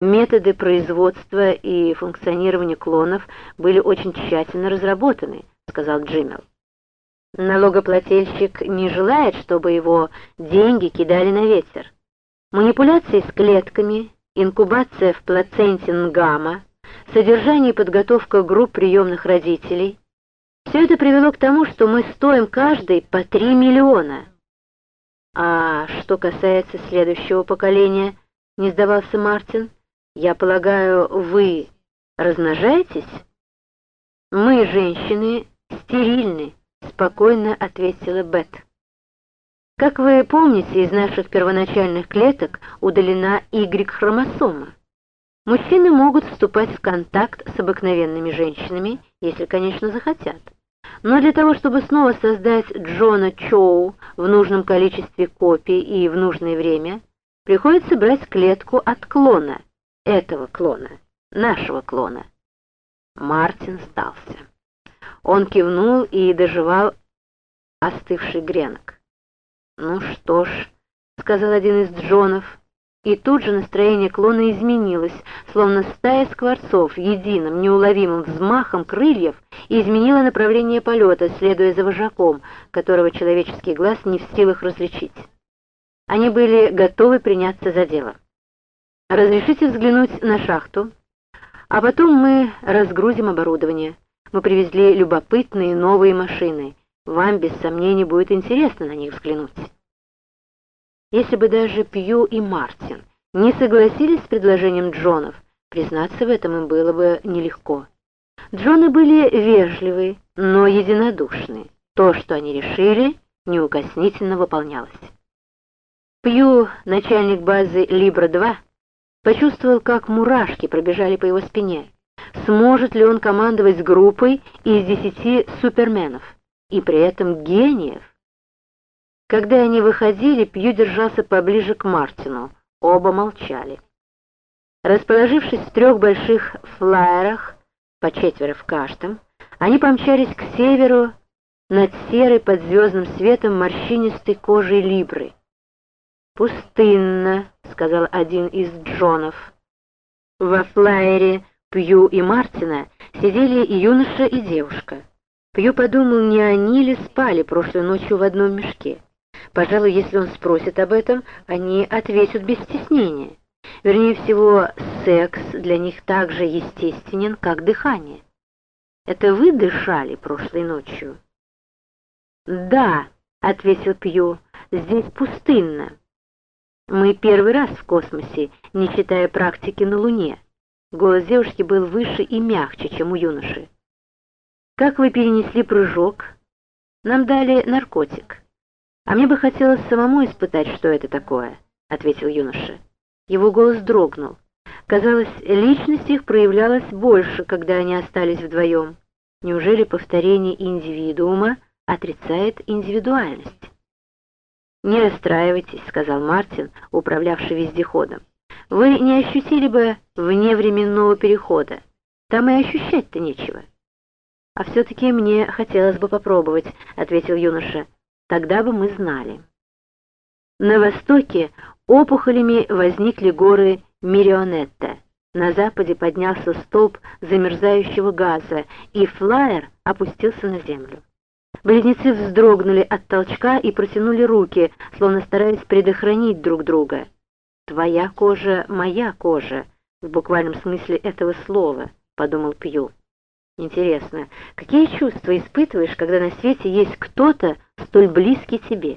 Методы производства и функционирования клонов были очень тщательно разработаны, сказал Джиммел. Налогоплательщик не желает, чтобы его деньги кидали на ветер. Манипуляции с клетками, инкубация в плаценте Нгама, содержание и подготовка групп приемных родителей — все это привело к тому, что мы стоим каждый по 3 миллиона. А что касается следующего поколения, не сдавался Мартин, я полагаю, вы размножаетесь? Мы, женщины, стерильны, спокойно ответила Бет. Как вы помните, из наших первоначальных клеток удалена Y-хромосома. Мужчины могут вступать в контакт с обыкновенными женщинами, если, конечно, захотят. Но для того, чтобы снова создать Джона Чоу в нужном количестве копий и в нужное время, приходится брать клетку от клона, этого клона, нашего клона. Мартин сдался. Он кивнул и доживал остывший гренок. «Ну что ж», — сказал один из Джонов, и тут же настроение клона изменилось, словно стая скворцов единым неуловимым взмахом крыльев изменила направление полета, следуя за вожаком, которого человеческий глаз не в силах различить. Они были готовы приняться за дело. «Разрешите взглянуть на шахту, а потом мы разгрузим оборудование. Мы привезли любопытные новые машины». Вам, без сомнений, будет интересно на них взглянуть. Если бы даже Пью и Мартин не согласились с предложением Джонов, признаться в этом им было бы нелегко. Джоны были вежливы, но единодушны. То, что они решили, неукоснительно выполнялось. Пью, начальник базы Либра-2, почувствовал, как мурашки пробежали по его спине. Сможет ли он командовать группой из десяти суперменов? и при этом гениев. Когда они выходили, Пью держался поближе к Мартину. Оба молчали. Расположившись в трех больших флайерах, по четверо в каждом, они помчались к северу над серой под звездным светом морщинистой кожей Либры. «Пустынно», — сказал один из Джонов. Во флайере Пью и Мартина сидели юноша и девушка. Пью подумал, не они ли спали прошлой ночью в одном мешке. Пожалуй, если он спросит об этом, они ответят без стеснения. Вернее всего, секс для них так же естественен, как дыхание. Это вы дышали прошлой ночью? Да, ответил Пью, здесь пустынно. Мы первый раз в космосе, не считая практики на Луне. Голос девушки был выше и мягче, чем у юноши. «Как вы перенесли прыжок?» «Нам дали наркотик. А мне бы хотелось самому испытать, что это такое», — ответил юноша. Его голос дрогнул. Казалось, личность их проявлялась больше, когда они остались вдвоем. Неужели повторение индивидуума отрицает индивидуальность? «Не расстраивайтесь», — сказал Мартин, управлявший вездеходом. «Вы не ощутили бы вневременного перехода. Там и ощущать-то нечего». «А все-таки мне хотелось бы попробовать», — ответил юноша. «Тогда бы мы знали». На востоке опухолями возникли горы Мирионетта. На западе поднялся столб замерзающего газа, и флайер опустился на землю. Близнецы вздрогнули от толчка и протянули руки, словно стараясь предохранить друг друга. «Твоя кожа — моя кожа», в буквальном смысле этого слова, — подумал Пью. Интересно, какие чувства испытываешь, когда на свете есть кто-то столь близкий тебе?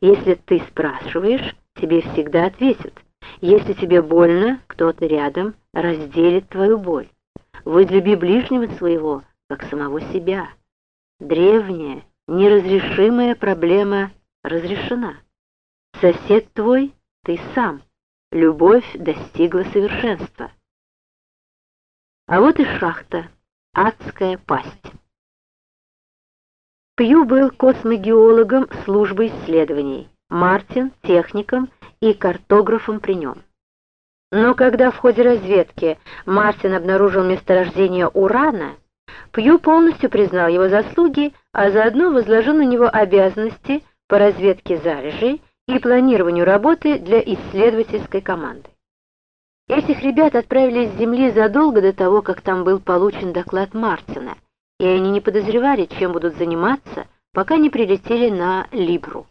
Если ты спрашиваешь, тебе всегда ответят. Если тебе больно, кто-то рядом разделит твою боль. Возлюби ближнего своего, как самого себя. Древняя, неразрешимая проблема разрешена. Сосед твой — ты сам. Любовь достигла совершенства. А вот и шахта. Адская пасть. Пью был космогеологом службы исследований, Мартин — техником и картографом при нем. Но когда в ходе разведки Мартин обнаружил месторождение урана, Пью полностью признал его заслуги, а заодно возложил на него обязанности по разведке залежей и планированию работы для исследовательской команды. Этих ребят отправили с Земли задолго до того, как там был получен доклад Мартина, и они не подозревали, чем будут заниматься, пока не прилетели на Либру.